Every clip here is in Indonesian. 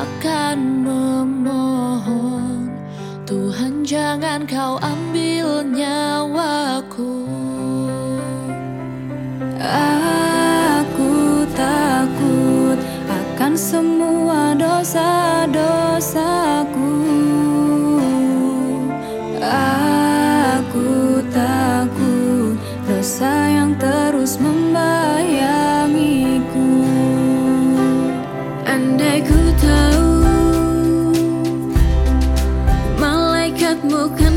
akan memohon. Tuhan jangan kau ambil nyawaku. Aku takut akan semua dosa-dosaku. ku tahu. Malaikatmu kan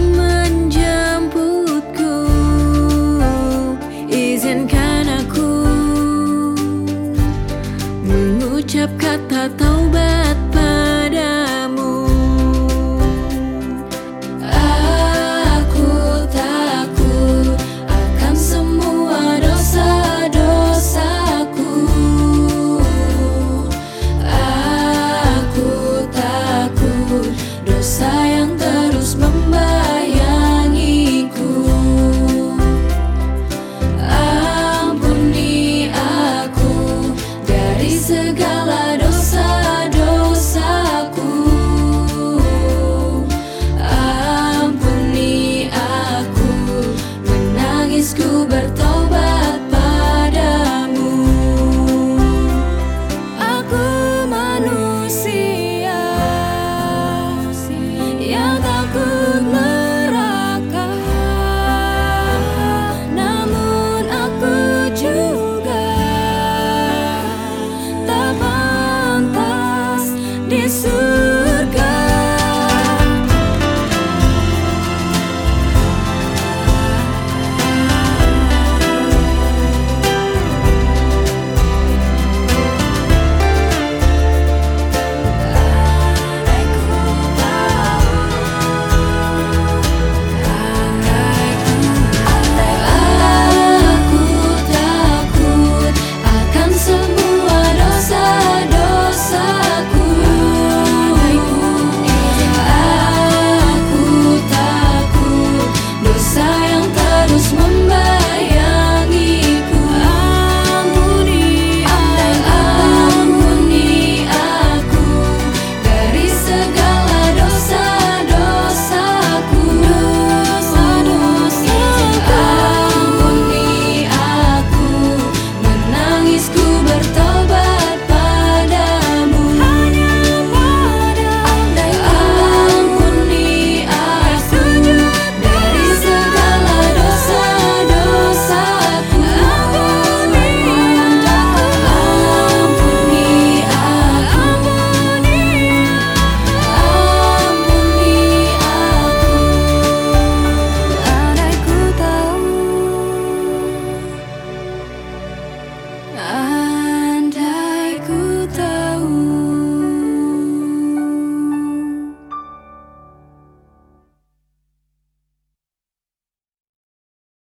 segala